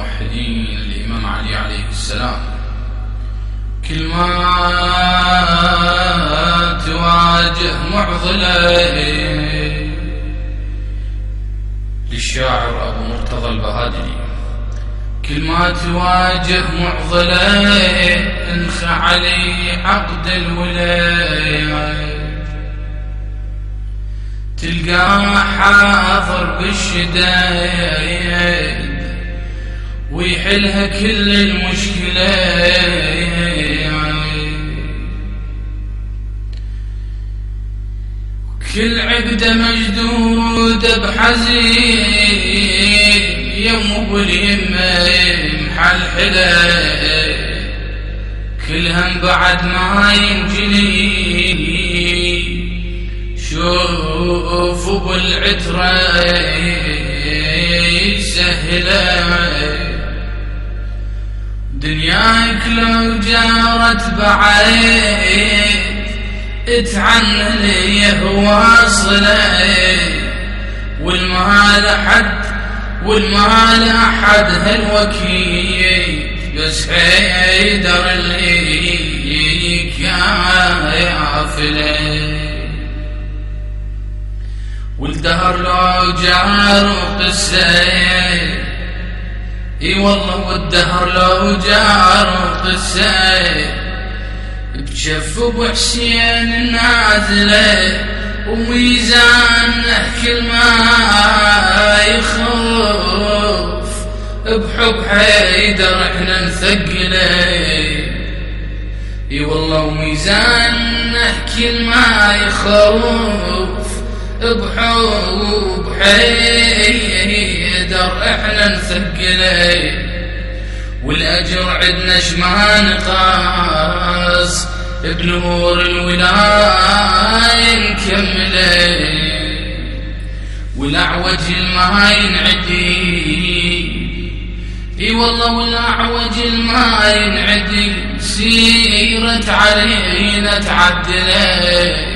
الموحدين الإمام علي عليه السلام. كل ما تواجه معضلة. للشاعر أبو مرتضى البهادلي كل ما تواجه معضلة. انخ علي عقد الولاية تلقاه حاضر بالشدايد ويحلها كل المشكلة كل عقدة مجدودة بحزين يوم ابو اليمة محل حلا كلهم بعد ما ينجلي شوف ابو العترة سهلة دنياك لو جارت بعيد اتعن لي واصله والمال حد والمال أحد هالوكيل بس حيدر اللي يا فلان والدهر لو جار قصة إي والله والدهر لو جار قصة بشف ابو حسين نازلة وميزان كل ما يخوف بحب حيدر إحنا نثقله. إي والله وميزان كل ما يخوف بحب حيدر إحنا نثقله والأجر عدنا شما نقاس بنور الولاية نكمله. والأعوج ما ينعدي إي والله والأعوج ما ينعدي سيرت علينا تعدله.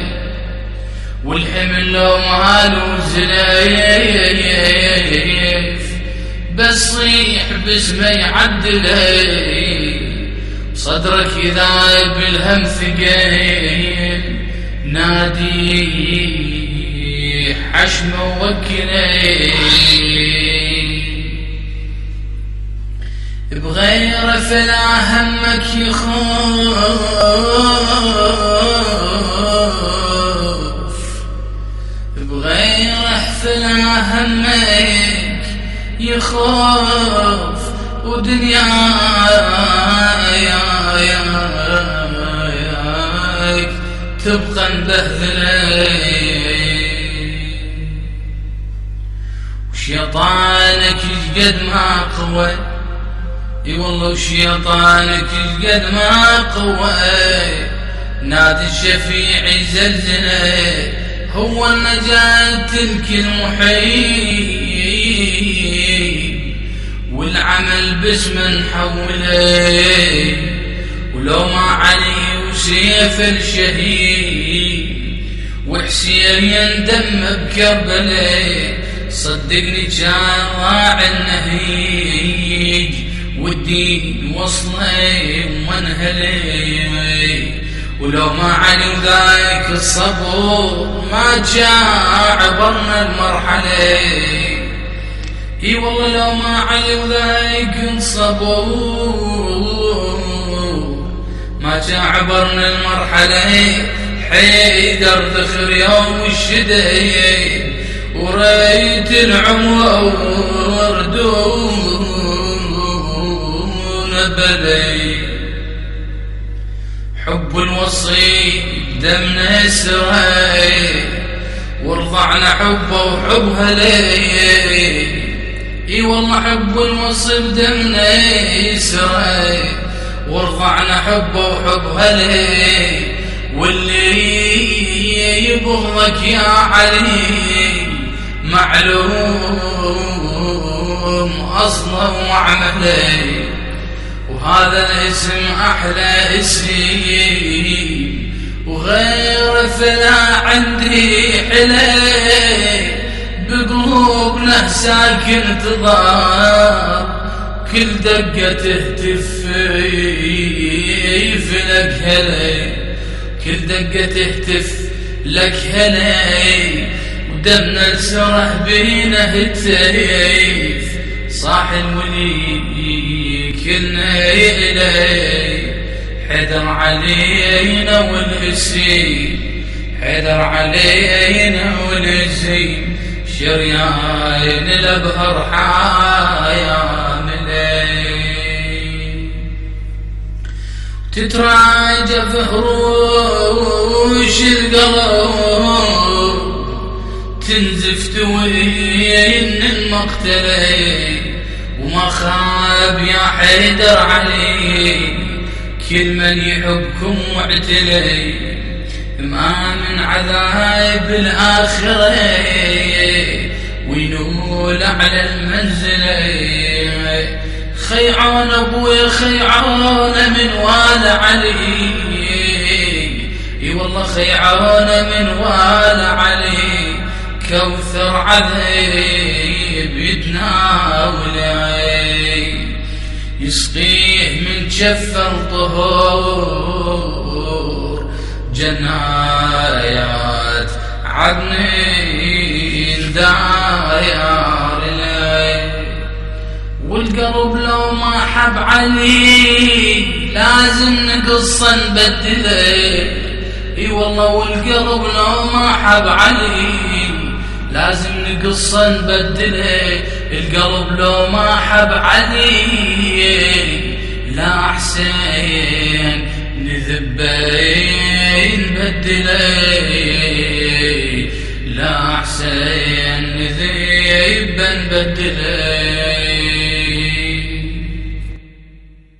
والحمل لو مالو زليف بس صيح باسمه يعدله صدرك إذا بالهم ثقيل. نادي حشم وكلي بغير فلا همك يخوف يخوف ودنيا تبقى مبهذلة وشيطانك قد ما قوى. إي والله وشيطانك قد ما قوى. نادي الشفيع زلزله هو النجاة الكل محيي والعمل باسم نحوله ولو ما علي وسيف الشهيد وحسين يندم بكربله صدقني كان راعي النهيج. والدين وصله ومنهله ولو ما علي ذاك الصبر ما جاء عبرنا المرحله اي والله لو ما علي ذاك الصبر ما جاء عبرنا المرحلة حيدر ذخر يوم الشدي وريت العمر دون بدي حب الوصي دمنا سري ورضعنا حبه وحبها لي إي والله حب الوصي بدمنا سري ورضعنا حبه وحبها لي واللي يبغضك يا علي معلوم أصلا وعمله. وهذا الاسم أحلى اسم وغير فلا عندي حلي بقلوبنا ساكن تضار كل دقة تهتف لك هلي كل دقة تهتف لك هلي ودمنا السره بينا هتيف صاح الولي كلنا إلي. حذر علينا والهسي حذر علينا والهسي شريان الأبهر حايان تتراجى فهروش القلب. تنزف توين المقتلي وما خاب يا حيدر علي. كل من يحبكم واعتلي ما من عذاب الآخرة. وينول على المنزل. خيعون أبوي خيعون من وال علي. إي والله خيعون من وال علي. كوثر عذيب يتناولي يسقيه من جفر طهور. جنايات عدنين دايار لي. والقلب لو ما حب علي لازم نقصه نبدله إي والله والقلب لو ما حب علي لازم نقصه نبدله القلب لو ما حب علي لا حسين نذبين نبدله لا حسين نذيب نبدله